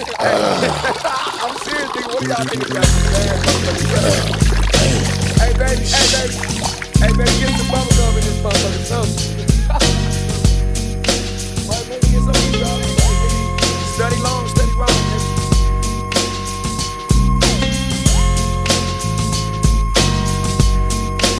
I'm serious, nigga. What do y'all niggas got to say? Hey, baby, hey, baby. Hey, baby, get some bubble gum in this motherfucker.